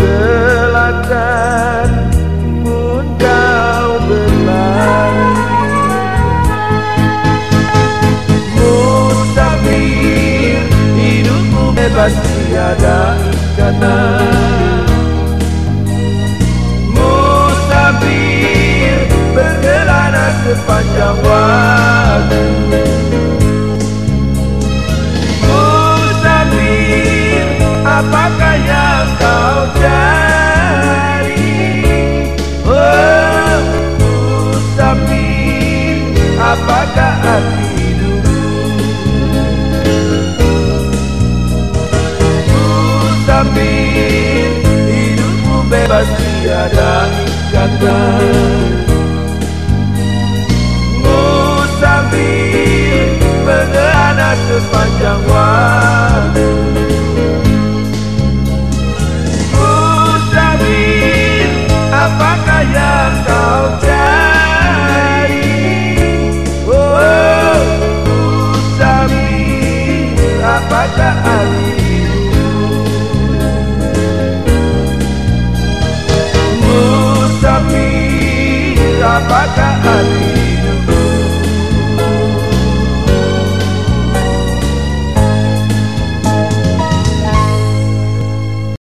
Selatan pun kau berlari Musafir hidupmu bebas tiada ikatan Musafir berkelana sepanjang apakah arti Musafir hidupmu bebas tiada ikatan mengelana sepanjang waktu apakah arti Musafir apakah arti